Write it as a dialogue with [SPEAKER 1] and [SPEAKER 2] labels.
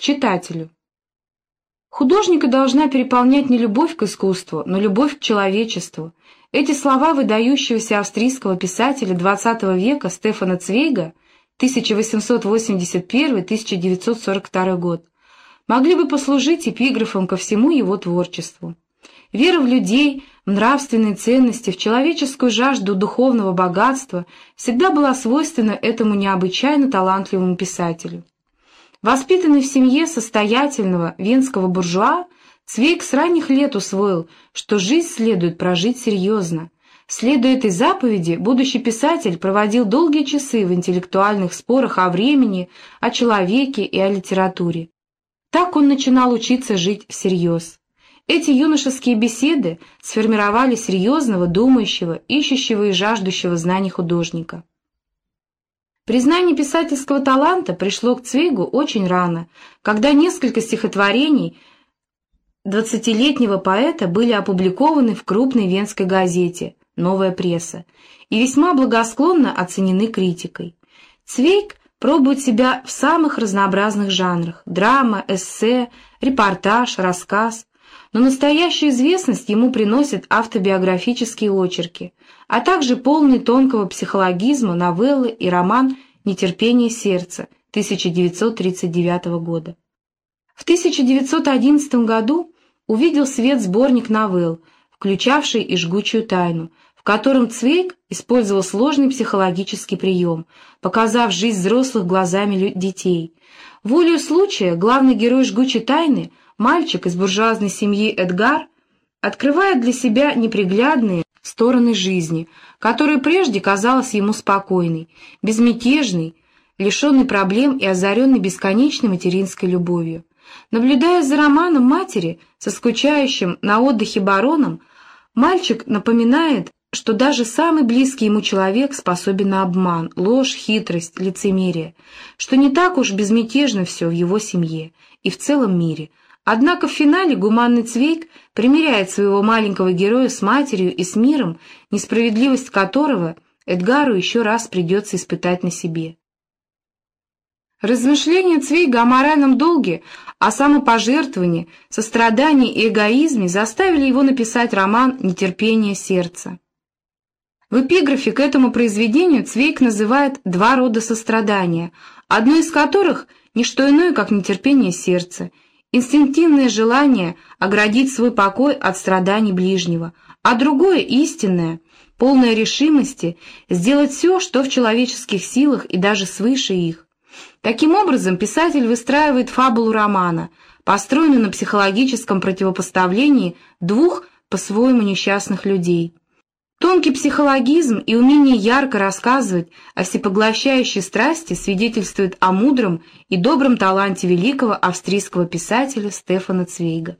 [SPEAKER 1] читателю. Художника должна переполнять не любовь к искусству, но любовь к человечеству. Эти слова выдающегося австрийского писателя XX века Стефана Цвейга 1881-1942 год могли бы послужить эпиграфом ко всему его творчеству. Вера в людей, в нравственные ценности, в человеческую жажду духовного богатства всегда была свойственна этому необычайно талантливому писателю. Воспитанный в семье состоятельного венского буржуа, Цвейк с ранних лет усвоил, что жизнь следует прожить серьезно. Следуя этой заповеди, будущий писатель проводил долгие часы в интеллектуальных спорах о времени, о человеке и о литературе. Так он начинал учиться жить всерьез. Эти юношеские беседы сформировали серьезного, думающего, ищущего и жаждущего знаний художника. Признание писательского таланта пришло к Цвейгу очень рано, когда несколько стихотворений двадцатилетнего поэта были опубликованы в крупной венской газете «Новая пресса» и весьма благосклонно оценены критикой. Цвейг пробует себя в самых разнообразных жанрах – драма, эссе, репортаж, рассказ, но настоящую известность ему приносят автобиографические очерки, а также полный тонкого психологизма новеллы и роман «Нетерпение сердца» 1939 года. В 1911 году увидел свет сборник новелл, включавший и жгучую тайну, в котором Цвейк использовал сложный психологический прием, показав жизнь взрослых глазами детей. Волею случая главный герой жгучей тайны Мальчик из буржуазной семьи Эдгар открывает для себя неприглядные стороны жизни, которая прежде казалась ему спокойной, безмятежной, лишенной проблем и озаренной бесконечной материнской любовью. Наблюдая за романом матери, со скучающим на отдыхе бароном, мальчик напоминает, что даже самый близкий ему человек способен на обман, ложь, хитрость, лицемерие, что не так уж безмятежно все в его семье и в целом мире, Однако в финале гуманный Цвейк примиряет своего маленького героя с матерью и с миром, несправедливость которого Эдгару еще раз придется испытать на себе. Размышления Цвейга о моральном долге, о самопожертвовании, сострадании и эгоизме заставили его написать роман «Нетерпение сердца». В эпиграфе к этому произведению Цвейк называет два рода сострадания, одно из которых – не что иное, как нетерпение сердца – инстинктивное желание оградить свой покой от страданий ближнего, а другое истинное, полное решимости сделать все, что в человеческих силах и даже свыше их. Таким образом, писатель выстраивает фабулу романа, построенную на психологическом противопоставлении двух по-своему несчастных людей. Тонкий психологизм и умение ярко рассказывать о всепоглощающей страсти свидетельствуют о мудром и добром таланте великого австрийского писателя Стефана Цвейга.